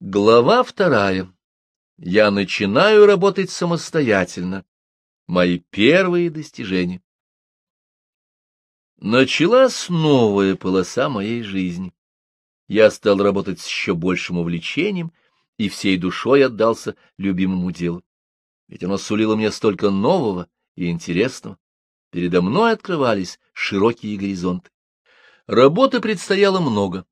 Глава вторая. Я начинаю работать самостоятельно. Мои первые достижения. Началась новая полоса моей жизни. Я стал работать с еще большим увлечением и всей душой отдался любимому делу. Ведь оно сулило мне столько нового и интересного. Передо мной открывались широкие горизонты. Работы предстояло много.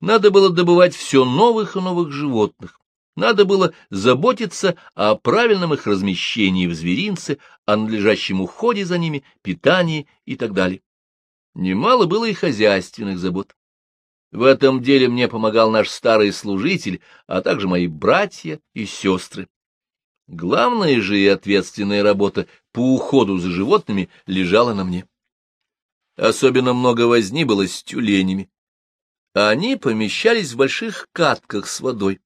Надо было добывать все новых и новых животных. Надо было заботиться о правильном их размещении в зверинце, о надлежащем уходе за ними, питании и так далее. Немало было и хозяйственных забот. В этом деле мне помогал наш старый служитель, а также мои братья и сестры. Главная же и ответственная работа по уходу за животными лежала на мне. Особенно много возни было с тюленями. Они помещались в больших катках с водой.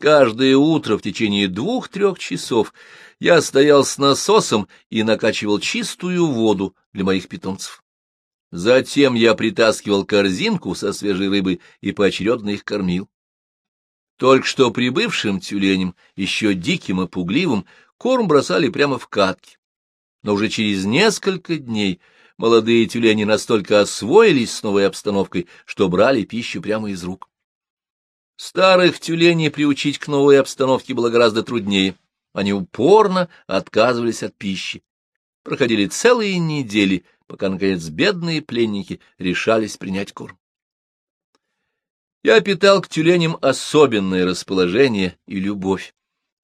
Каждое утро в течение двух-трех часов я стоял с насосом и накачивал чистую воду для моих питомцев. Затем я притаскивал корзинку со свежей рыбой и поочередно их кормил. Только что прибывшим тюленям, еще диким и пугливым, корм бросали прямо в катки. Но уже через несколько дней молодые тюлени настолько освоились с новой обстановкой, что брали пищу прямо из рук. Старых тюленей приучить к новой обстановке было гораздо труднее. Они упорно отказывались от пищи. Проходили целые недели, пока, наконец, бедные пленники решались принять корм. Я питал к тюленям особенное расположение и любовь,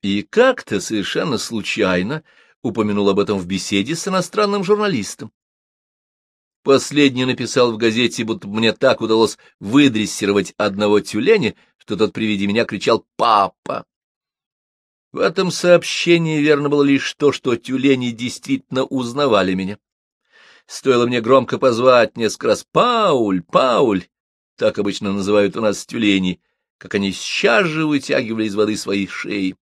и как-то совершенно случайно упомянул об этом в беседе с иностранным журналистом. Последний написал в газете, будто мне так удалось выдрессировать одного тюленя, что тот при виде меня кричал «Папа!». В этом сообщении верно было лишь то, что тюлени действительно узнавали меня. Стоило мне громко позвать несколько раз «Пауль! Пауль!» Так обычно называют у нас тюлени, как они сейчас же вытягивали из воды свои шеи.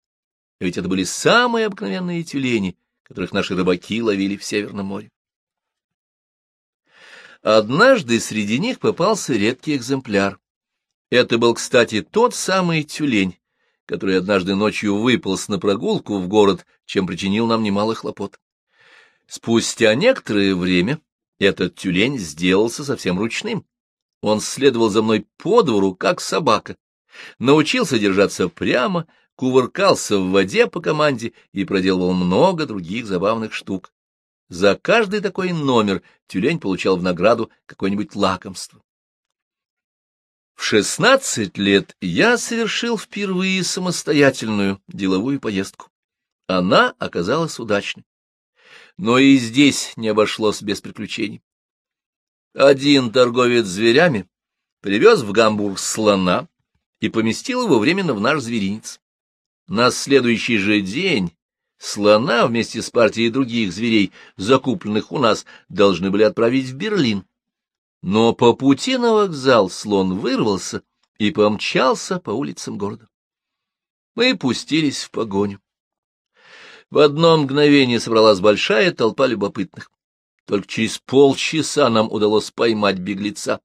Ведь это были самые обыкновенные тюлени, которых наши рыбаки ловили в Северном море. Однажды среди них попался редкий экземпляр. Это был, кстати, тот самый тюлень, который однажды ночью выполз на прогулку в город, чем причинил нам немало хлопот. Спустя некоторое время этот тюлень сделался совсем ручным. Он следовал за мной по двору, как собака, научился держаться прямо, кувыркался в воде по команде и проделывал много других забавных штук. За каждый такой номер тюлень получал в награду какое-нибудь лакомство. В шестнадцать лет я совершил впервые самостоятельную деловую поездку. Она оказалась удачной. Но и здесь не обошлось без приключений. Один торговец зверями привез в Гамбург слона и поместил его временно в наш зверинец. На следующий же день Слона вместе с партией других зверей, закупленных у нас, должны были отправить в Берлин. Но по пути на вокзал слон вырвался и помчался по улицам города. Мы пустились в погоню. В одно мгновение собралась большая толпа любопытных. Только через полчаса нам удалось поймать беглеца.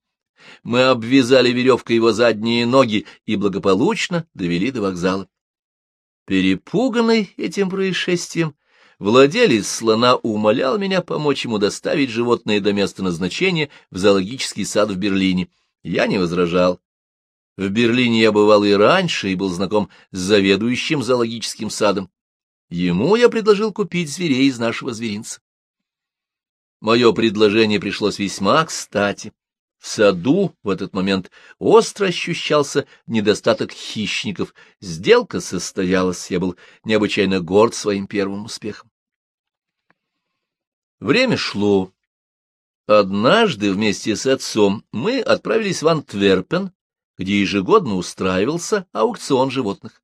Мы обвязали веревкой его задние ноги и благополучно довели до вокзала. Перепуганный этим происшествием, владелец слона умолял меня помочь ему доставить животное до места назначения в зоологический сад в Берлине. Я не возражал. В Берлине я бывал и раньше, и был знаком с заведующим зоологическим садом. Ему я предложил купить зверей из нашего зверинца. Мое предложение пришлось весьма кстати. В саду в этот момент остро ощущался недостаток хищников. Сделка состоялась, я был необычайно горд своим первым успехом. Время шло. Однажды вместе с отцом мы отправились в Антверпен, где ежегодно устраивался аукцион животных.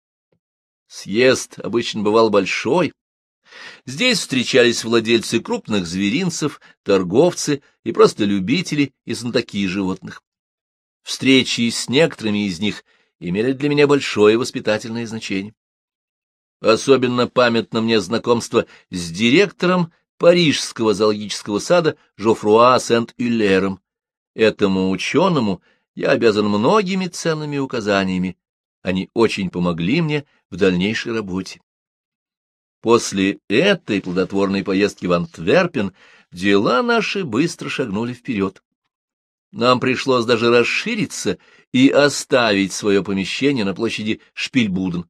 Съезд обычно бывал большой, Здесь встречались владельцы крупных зверинцев, торговцы и просто любители и знатоки животных. Встречи с некоторыми из них имели для меня большое воспитательное значение. Особенно памятно мне знакомство с директором Парижского зоологического сада Жофруа Сент-Юлером. Этому ученому я обязан многими ценными указаниями, Они очень помогли мне в дальнейшей работе. После этой плодотворной поездки в Антверпен дела наши быстро шагнули вперед. Нам пришлось даже расшириться и оставить свое помещение на площади Шпильбуден.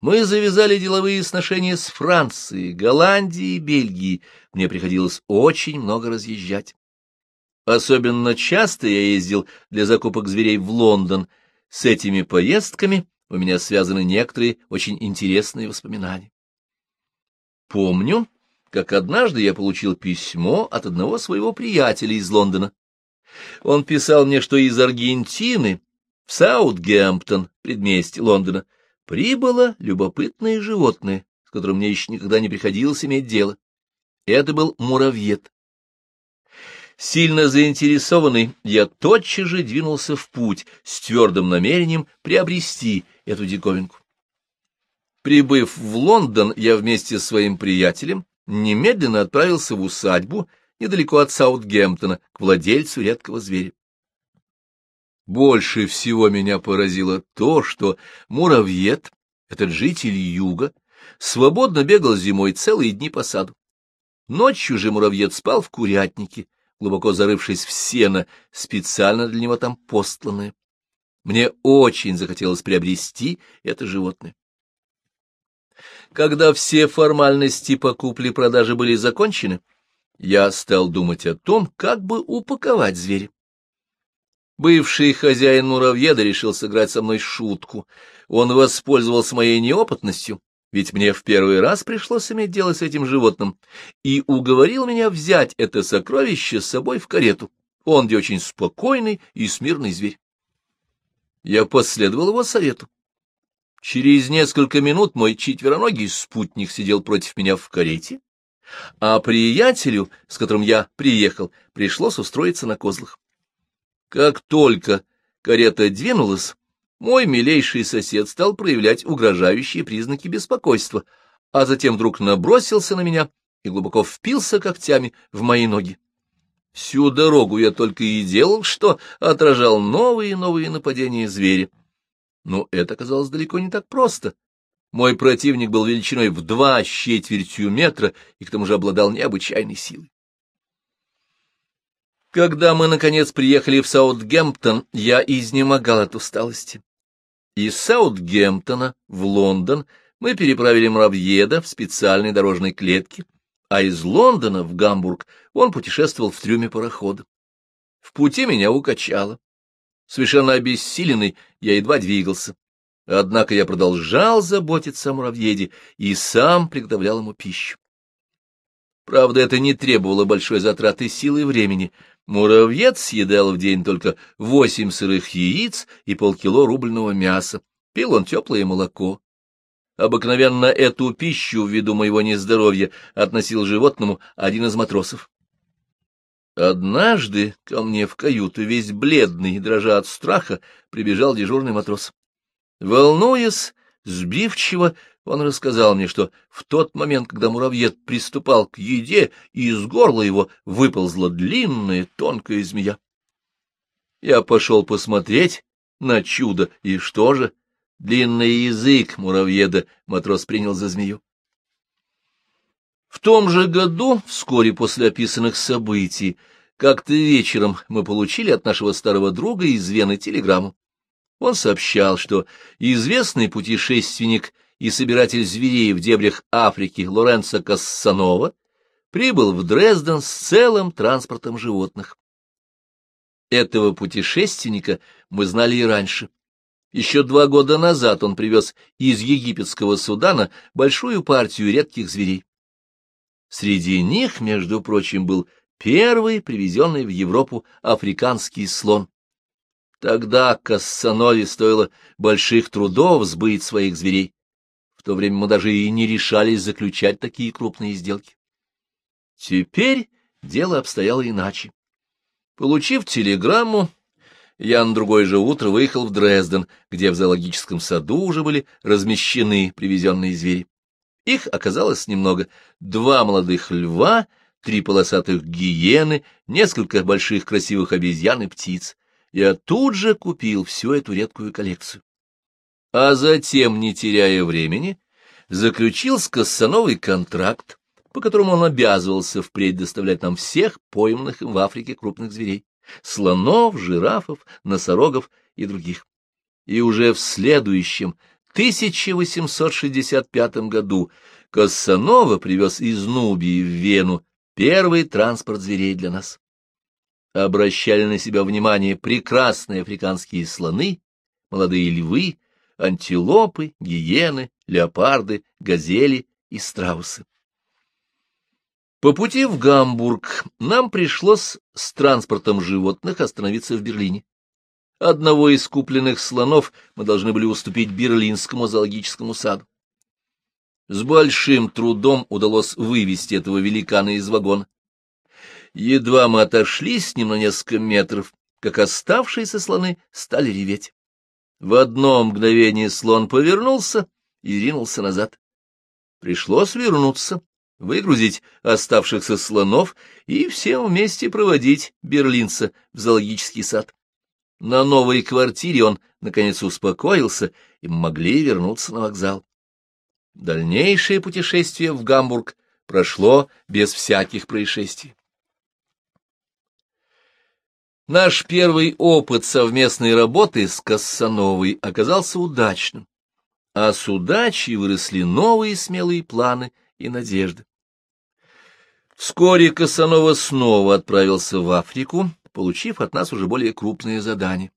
Мы завязали деловые сношения с Францией, Голландией и Бельгией. Мне приходилось очень много разъезжать. Особенно часто я ездил для закупок зверей в Лондон. С этими поездками у меня связаны некоторые очень интересные воспоминания. Помню, как однажды я получил письмо от одного своего приятеля из Лондона. Он писал мне, что из Аргентины в Саутгемптон, предместье Лондона, прибыло любопытное животное, с которым мне еще никогда не приходилось иметь дело. Это был муравьед. Сильно заинтересованный, я тотчас же двинулся в путь с твердым намерением приобрести эту диковинку. Прибыв в Лондон, я вместе с своим приятелем немедленно отправился в усадьбу недалеко от Саутгемптона к владельцу редкого зверя. Больше всего меня поразило то, что муравьед, этот житель юга, свободно бегал зимой целые дни по саду. Ночью же муравьед спал в курятнике, глубоко зарывшись в сено, специально для него там постланное. Мне очень захотелось приобрести это животное. Когда все формальности по купле-продаже были закончены, я стал думать о том, как бы упаковать зверя. Бывший хозяин муравьеда решил сыграть со мной шутку. Он воспользовался моей неопытностью, ведь мне в первый раз пришлось иметь дело с этим животным, и уговорил меня взять это сокровище с собой в карету. Он где очень спокойный и смирный зверь. Я последовал его совету. Через несколько минут мой четвероногий спутник сидел против меня в карете, а приятелю, с которым я приехал, пришлось устроиться на козлах. Как только карета двинулась, мой милейший сосед стал проявлять угрожающие признаки беспокойства, а затем вдруг набросился на меня и глубоко впился когтями в мои ноги. Всю дорогу я только и делал, что отражал новые и новые нападения зверя. Но это оказалось далеко не так просто. Мой противник был величиной в два с четвертью метра и к тому же обладал необычайной силой. Когда мы, наконец, приехали в Саутгемптон, я изнемогал от усталости. Из Саутгемптона в Лондон мы переправили муравьеда в специальной дорожной клетке, а из Лондона в Гамбург он путешествовал в трюме парохода. В пути меня укачало. Совершенно обессиленный, я едва двигался. Однако я продолжал заботиться о муравьеде и сам приготовлял ему пищу. Правда, это не требовало большой затраты силы и времени. Муравьед съедал в день только восемь сырых яиц и полкило рубленого мяса. Пил он теплое молоко. Обыкновенно эту пищу, ввиду моего нездоровья, относил животному один из матросов. Однажды ко мне в каюту, весь бледный, дрожа от страха, прибежал дежурный матрос. Волнуясь, сбивчиво, он рассказал мне, что в тот момент, когда муравьед приступал к еде, из горла его выползла длинная тонкая змея. Я пошел посмотреть на чудо, и что же? Длинный язык муравьеда матрос принял за змею. В том же году, вскоре после описанных событий, как-то вечером мы получили от нашего старого друга из Вены телеграмму. Он сообщал, что известный путешественник и собиратель зверей в дебрях Африки Лоренцо Кассанова прибыл в Дрезден с целым транспортом животных. Этого путешественника мы знали и раньше. Еще два года назад он привез из египетского Судана большую партию редких зверей. Среди них, между прочим, был первый привезенный в Европу африканский слон. Тогда Кассанове стоило больших трудов сбыть своих зверей. В то время мы даже и не решались заключать такие крупные сделки. Теперь дело обстояло иначе. Получив телеграмму, я на другое же утро выехал в Дрезден, где в зоологическом саду уже были размещены привезенные звери. Их оказалось немного. Два молодых льва, три полосатых гиены, несколько больших красивых обезьян и птиц. Я тут же купил всю эту редкую коллекцию. а затем, не теряя времени, заключил с Кассановой контракт, по которому он обязывался впредь доставлять нам всех пойманных в Африке крупных зверей — слонов, жирафов, носорогов и других. И уже в следующем, 1865 году, Кассанова привез из Нубии в Вену первый транспорт зверей для нас. Обращали на себя внимание прекрасные африканские слоны, молодые львы, антилопы, гиены, леопарды, газели и страусы. По пути в Гамбург нам пришлось с транспортом животных остановиться в Берлине. Одного из купленных слонов мы должны были уступить Берлинскому зоологическому саду. С большим трудом удалось вывести этого великана из вагона. Едва мы отошли с ним на несколько метров, как оставшиеся слоны стали реветь. В одно мгновение слон повернулся и ринулся назад. Пришлось вернуться выгрузить оставшихся слонов и всем вместе проводить берлинца в зоологический сад. На новой квартире он, наконец, успокоился, и могли вернуться на вокзал. Дальнейшее путешествие в Гамбург прошло без всяких происшествий. Наш первый опыт совместной работы с Кассановой оказался удачным, а с удачей выросли новые смелые планы — и надежды. Вскоре Касанова снова отправился в Африку, получив от нас уже более крупные задания.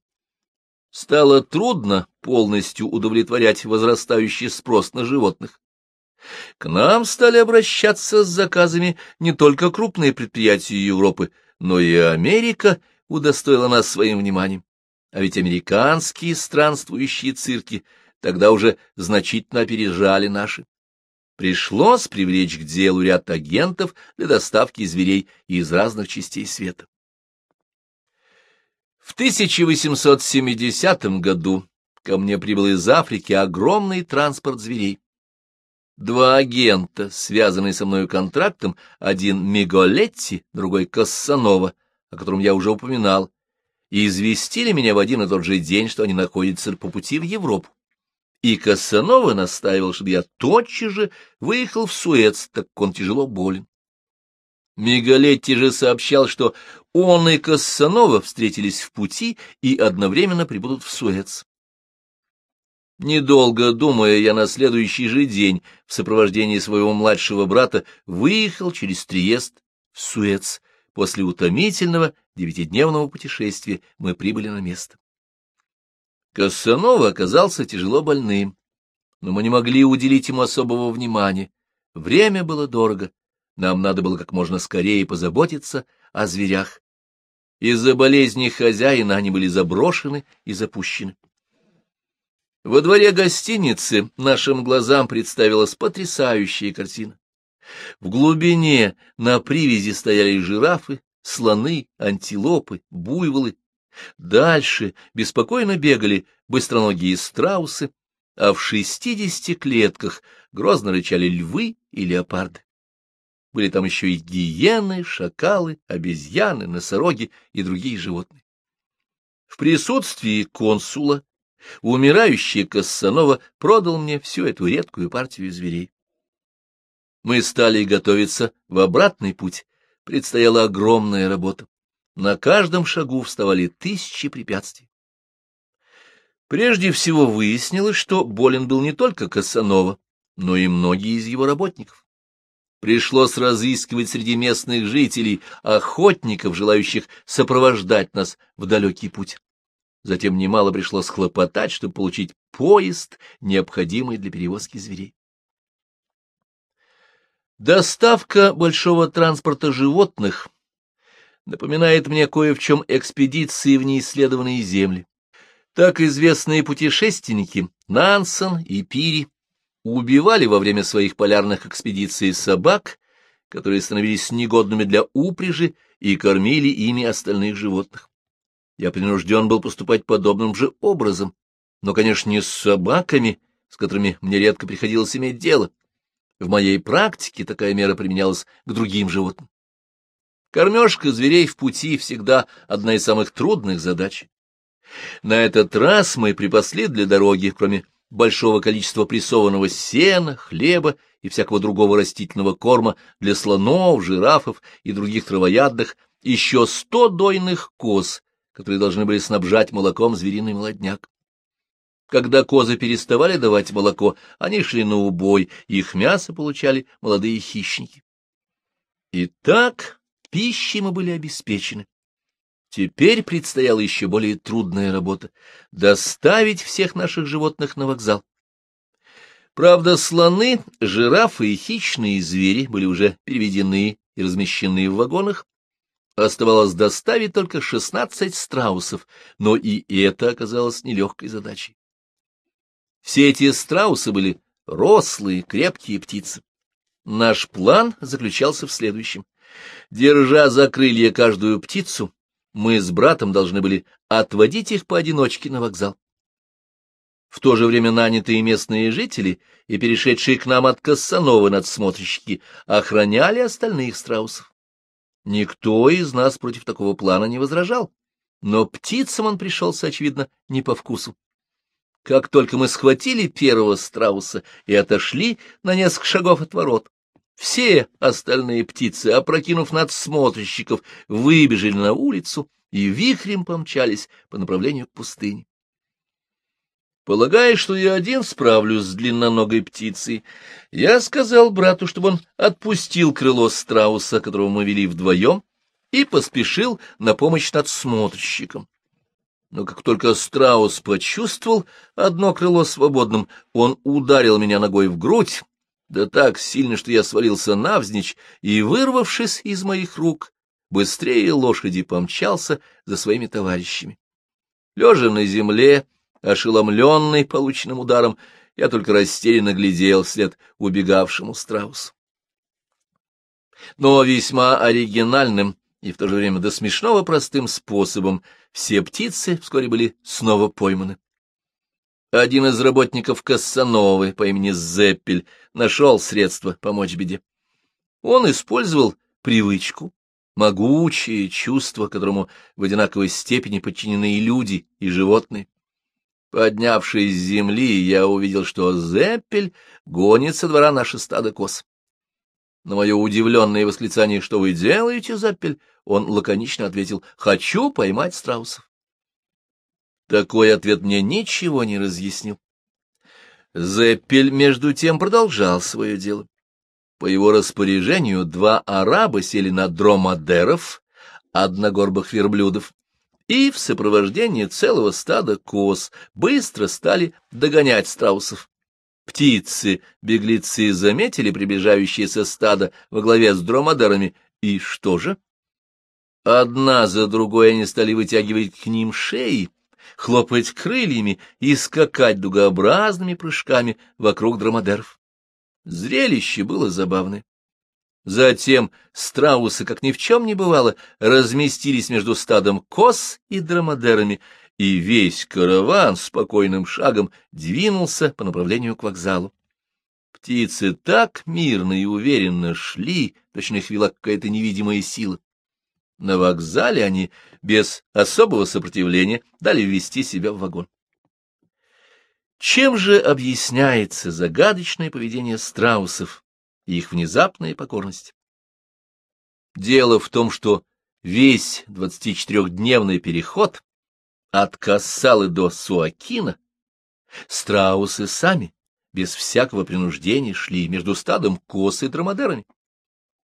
Стало трудно полностью удовлетворять возрастающий спрос на животных. К нам стали обращаться с заказами не только крупные предприятия Европы, но и Америка удостоила нас своим вниманием. А ведь американские странствующие цирки тогда уже значительно опережали наши пришлось привлечь к делу ряд агентов для доставки зверей из разных частей света. В 1870 году ко мне прибыл из Африки огромный транспорт зверей. Два агента, связанные со мной контрактом, один Миголетти, другой Кассанова, о котором я уже упоминал, известили меня в один и тот же день, что они находятся по пути в Европу и Кассанова настаивал, чтобы я тотчас же выехал в Суэц, так как он тяжело болен. Мегалетти же сообщал, что он и Кассанова встретились в пути и одновременно прибудут в Суэц. Недолго думая, я на следующий же день в сопровождении своего младшего брата выехал через Триест в Суэц. После утомительного девятидневного путешествия мы прибыли на место. Кассанова оказался тяжело больным, но мы не могли уделить ему особого внимания. Время было дорого, нам надо было как можно скорее позаботиться о зверях. Из-за болезни хозяина они были заброшены и запущены. Во дворе гостиницы нашим глазам представилась потрясающая картина. В глубине на привязи стояли жирафы, слоны, антилопы, буйволы, Дальше беспокойно бегали быстроногие страусы, а в шестидесяти клетках грозно рычали львы и леопарды. Были там еще и гиены, шакалы, обезьяны, носороги и другие животные. В присутствии консула умирающий Кассанова продал мне всю эту редкую партию зверей. Мы стали готовиться в обратный путь. Предстояла огромная работа. На каждом шагу вставали тысячи препятствий. Прежде всего выяснилось, что болен был не только Кассанова, но и многие из его работников. Пришлось разыскивать среди местных жителей охотников, желающих сопровождать нас в далекий путь. Затем немало пришлось хлопотать, чтобы получить поезд, необходимый для перевозки зверей. Доставка большого транспорта животных напоминает мне кое в чем экспедиции в неисследованные земли. Так известные путешественники Нансон и Пири убивали во время своих полярных экспедиций собак, которые становились негодными для упряжи и кормили ими остальных животных. Я принужден был поступать подобным же образом, но, конечно, не с собаками, с которыми мне редко приходилось иметь дело. В моей практике такая мера применялась к другим животным. Кормежка зверей в пути всегда одна из самых трудных задач. На этот раз мы припасли для дороги, кроме большого количества прессованного сена, хлеба и всякого другого растительного корма для слонов, жирафов и других травоядных, еще сто дойных коз, которые должны были снабжать молоком звериный молодняк. Когда козы переставали давать молоко, они шли на убой, их мясо получали молодые хищники. Итак, пищей мы были обеспечены. Теперь предстояла еще более трудная работа — доставить всех наших животных на вокзал. Правда, слоны, жирафы и хищные звери были уже переведены и размещены в вагонах. Оставалось доставить только шестнадцать страусов, но и это оказалось нелегкой задачей. Все эти страусы были рослые, крепкие птицы. Наш план заключался в следующем. Держа за крылья каждую птицу, мы с братом должны были отводить их поодиночке на вокзал. В то же время нанятые местные жители и перешедшие к нам от Кассанова надсмотрщики охраняли остальных страусов. Никто из нас против такого плана не возражал, но птицам он пришелся, очевидно, не по вкусу. Как только мы схватили первого страуса и отошли на несколько шагов от ворот, все остальные птицы, опрокинув надсмотрщиков, выбежали на улицу и вихрем помчались по направлению к пустыне. Полагая, что я один справлюсь с длинноногой птицей, я сказал брату, чтобы он отпустил крыло страуса, которого мы вели вдвоем, и поспешил на помощь надсмотрщикам. Но как только страус почувствовал одно крыло свободным, он ударил меня ногой в грудь, да так сильно, что я свалился навзничь и, вырвавшись из моих рук, быстрее лошади помчался за своими товарищами. Лежа на земле, ошеломленный полученным ударом, я только растерянно глядел вслед убегавшему страусу. Но весьма оригинальным и в то же время до смешного простым способом все птицы вскоре были снова пойманы. Один из работников Кассановы по имени Зеппель нашел средства помочь беде. Он использовал привычку, могучее чувство, которому в одинаковой степени подчинены и люди, и животные. Поднявшись с земли, я увидел, что Зеппель гонит со двора наше стадо коз. На мое удивленное восклицание «Что вы делаете, Зеппель?» он лаконично ответил «Хочу поймать страусов». Такой ответ мне ничего не разъяснил. Зеппель, между тем, продолжал свое дело. По его распоряжению два араба сели на дромадеров, одногорбых верблюдов, и в сопровождении целого стада коз быстро стали догонять страусов. Птицы, беглецы заметили приближающееся стадо во главе с дромадерами, и что же? Одна за другой они стали вытягивать к ним шеи, хлопать крыльями и скакать дугообразными прыжками вокруг драмадеров. Зрелище было забавное. Затем страусы, как ни в чем не бывало, разместились между стадом коз и драмадерами, и весь караван спокойным шагом двинулся по направлению к вокзалу. Птицы так мирно и уверенно шли, точно их вела какая-то невидимая сила. На вокзале они без особого сопротивления дали ввести себя в вагон. Чем же объясняется загадочное поведение страусов и их внезапная покорность? Дело в том, что весь 24-дневный переход от Кассалы до Суакина страусы сами, без всякого принуждения, шли между стадом коз и драмадерами.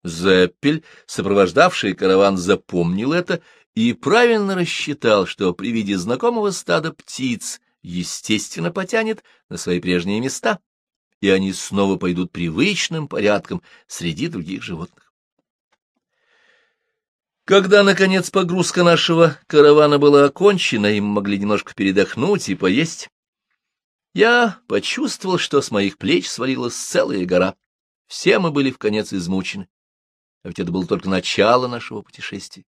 Зеппель, сопровождавший караван, запомнил это и правильно рассчитал, что при виде знакомого стада птиц естественно потянет на свои прежние места, и они снова пойдут привычным порядком среди других животных. Когда, наконец, погрузка нашего каравана была окончена, и мы могли немножко передохнуть и поесть, я почувствовал, что с моих плеч свалилась целая гора. Все мы были в конец измучены а ведь это было только начало нашего путешествия.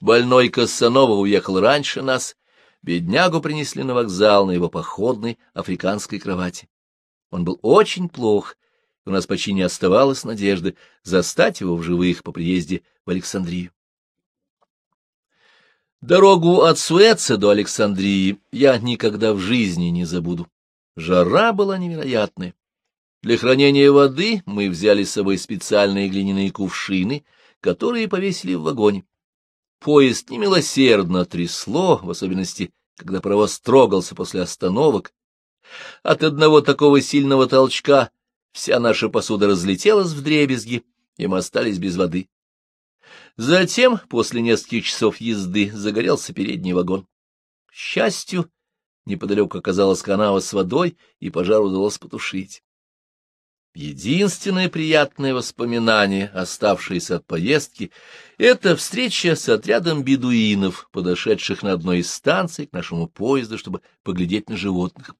Больной Кассанова уехал раньше нас, беднягу принесли на вокзал на его походной африканской кровати. Он был очень плох, у нас почти не оставалось надежды застать его в живых по приезде в Александрию. Дорогу от Суэца до Александрии я никогда в жизни не забуду. Жара была невероятная. Для хранения воды мы взяли с собой специальные глиняные кувшины, которые повесили в вагоне. Поезд немилосердно трясло, в особенности, когда паровоз трогался после остановок. От одного такого сильного толчка вся наша посуда разлетелась в дребезги, и мы остались без воды. Затем, после нескольких часов езды, загорелся передний вагон. К счастью, неподалеку оказалась канава с водой, и пожар удалось потушить. Единственное приятное воспоминание, оставшееся от поездки, это встреча с отрядом бедуинов, подошедших на одной из станций к нашему поезду, чтобы поглядеть на животных.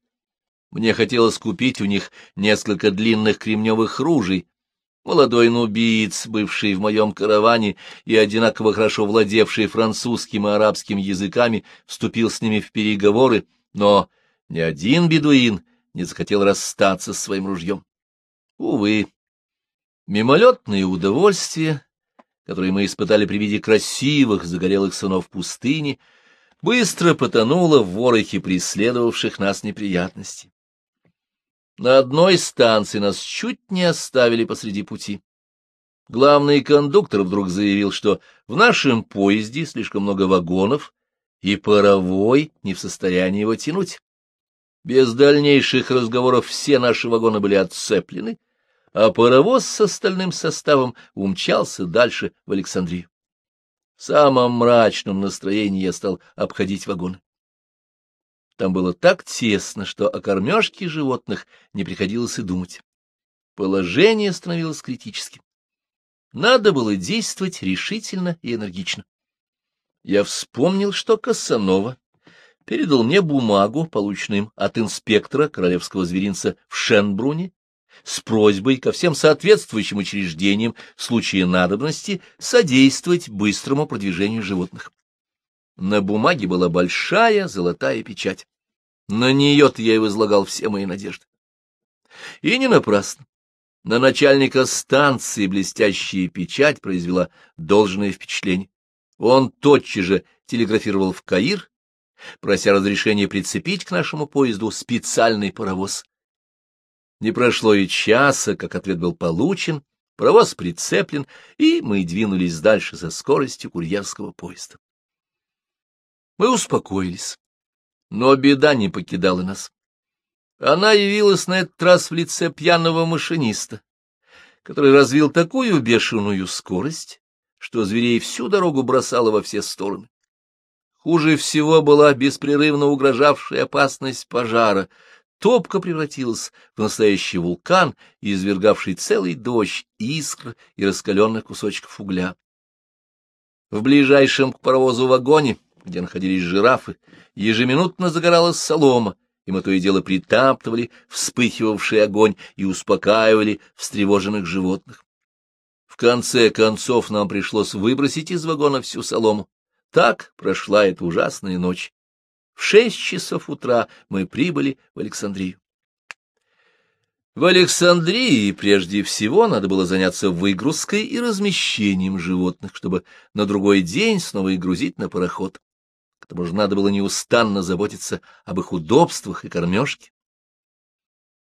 Мне хотелось купить у них несколько длинных кремневых ружей. Молодой нубиец, бывший в моем караване и одинаково хорошо владевший французским и арабским языками, вступил с ними в переговоры, но ни один бедуин не захотел расстаться с своим ружьем. Увы, мимолетные удовольствия, которые мы испытали при виде красивых загорелых сынов пустыни, быстро потонуло в ворохе преследовавших нас неприятностей. На одной станции нас чуть не оставили посреди пути. Главный кондуктор вдруг заявил, что в нашем поезде слишком много вагонов, и паровой не в состоянии его тянуть. Без дальнейших разговоров все наши вагоны были отцеплены, а паровоз с остальным составом умчался дальше в Александрию. В самом мрачном настроении я стал обходить вагоны. Там было так тесно, что о кормежке животных не приходилось и думать. Положение становилось критическим. Надо было действовать решительно и энергично. Я вспомнил, что Касанова передал мне бумагу, полученную им от инспектора королевского зверинца в Шенбруне, с просьбой ко всем соответствующим учреждениям в случае надобности содействовать быстрому продвижению животных. На бумаге была большая золотая печать. На нее-то я и возлагал все мои надежды. И не напрасно. На начальника станции блестящая печать произвела должное впечатление. Он тотчас же телеграфировал в Каир, прося разрешения прицепить к нашему поезду специальный паровоз. Не прошло и часа, как ответ был получен, паровоз прицеплен, и мы двинулись дальше за скоростью курьерского поезда. Мы успокоились, но беда не покидала нас. Она явилась на этот раз в лице пьяного машиниста, который развил такую бешеную скорость, что зверей всю дорогу бросало во все стороны. Хуже всего была беспрерывно угрожавшая опасность пожара — Топка превратилась в настоящий вулкан, извергавший целый дождь искр и раскаленных кусочков угля. В ближайшем к паровозу вагоне, где находились жирафы, ежеминутно загоралась солома, и мы то и дело притаптывали вспыхивавший огонь и успокаивали встревоженных животных. В конце концов нам пришлось выбросить из вагона всю солому. Так прошла эта ужасная ночь. В шесть часов утра мы прибыли в Александрию. В Александрии прежде всего надо было заняться выгрузкой и размещением животных, чтобы на другой день снова их грузить на пароход. К тому же надо было неустанно заботиться об их удобствах и кормежке.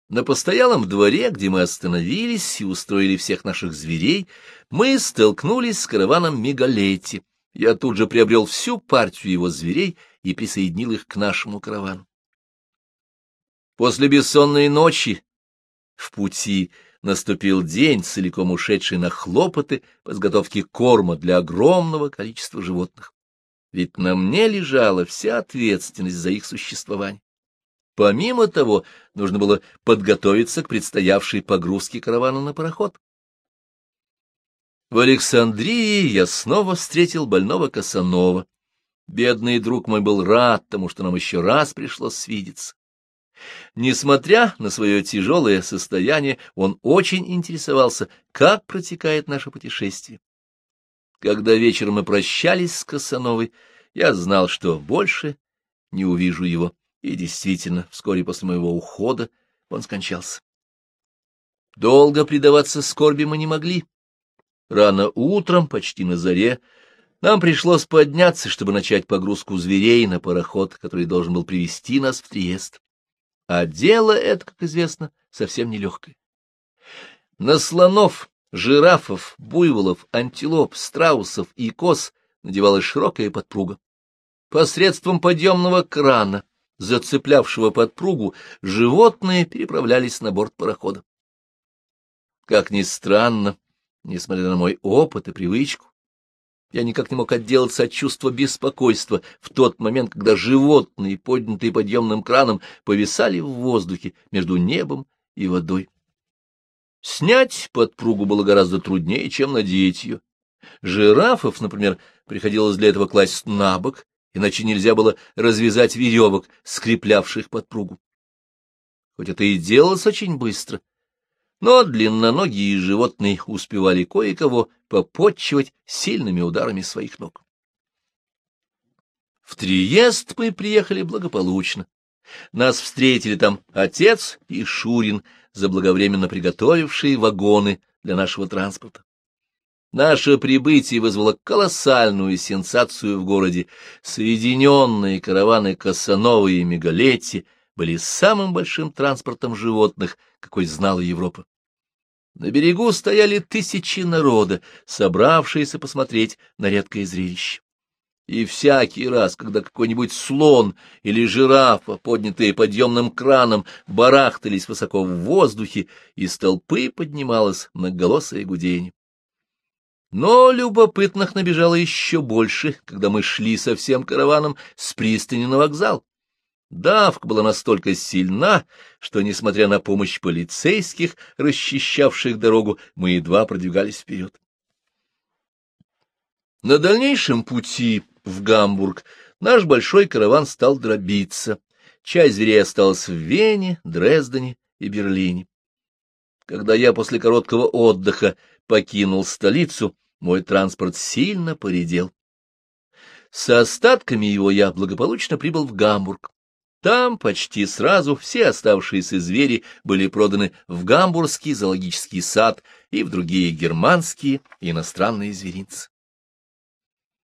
На постоялом дворе, где мы остановились и устроили всех наших зверей, мы столкнулись с караваном Мегалетти. Я тут же приобрел всю партию его зверей и присоединил их к нашему каравану. После бессонной ночи в пути наступил день, целиком ушедший на хлопоты по изготовке корма для огромного количества животных. Ведь на мне лежала вся ответственность за их существование. Помимо того, нужно было подготовиться к предстоявшей погрузке каравана на пароход. В Александрии я снова встретил больного Касанова, Бедный друг мой был рад тому, что нам еще раз пришлось свидеться. Несмотря на свое тяжелое состояние, он очень интересовался, как протекает наше путешествие. Когда вечером мы прощались с Косановой, я знал, что больше не увижу его, и действительно, вскоре после моего ухода он скончался. Долго предаваться скорби мы не могли. Рано утром, почти на заре, нам пришлось подняться, чтобы начать погрузку зверей на пароход, который должен был привести нас в Триест. А дело это, как известно, совсем нелегкое. На слонов, жирафов, буйволов, антилоп, страусов и коз надевалась широкая подпруга. Посредством подъемного крана, зацеплявшего подпругу, животные переправлялись на борт парохода. Как ни странно, несмотря на мой опыт и привычку, я никак не мог отделаться от чувства беспокойства в тот момент, когда животные, поднятые подъемным краном, повисали в воздухе между небом и водой. Снять подпругу было гораздо труднее, чем надеть ее. Жирафов, например, приходилось для этого класть на бок, иначе нельзя было развязать веревок, скреплявших подпругу. Хоть это и делалось очень быстро, но длинноногие животные успевали кое-кого попотчевать сильными ударами своих ног. В Триест мы приехали благополучно. Нас встретили там отец и Шурин, заблаговременно приготовившие вагоны для нашего транспорта. Наше прибытие вызвало колоссальную сенсацию в городе. Соединенные караваны Касанова и Мегалетти были самым большим транспортом животных, какой знала Европа. На берегу стояли тысячи народа, собравшиеся посмотреть на редкое зрелище. И всякий раз, когда какой-нибудь слон или жирафа, поднятые подъемным краном, барахтались высоко в воздухе, из толпы поднималось многоголосое гудение. Но любопытных набежало еще больше, когда мы шли со всем караваном с пристани на вокзал. Давка была настолько сильна, что, несмотря на помощь полицейских, расчищавших дорогу, мы едва продвигались вперед. На дальнейшем пути в Гамбург наш большой караван стал дробиться. Часть зверей осталась в Вене, Дрездене и Берлине. Когда я после короткого отдыха покинул столицу, мой транспорт сильно поредел. С остатками его я благополучно прибыл в Гамбург. Там почти сразу все оставшиеся звери были проданы в Гамбургский зоологический сад и в другие германские иностранные зверинцы.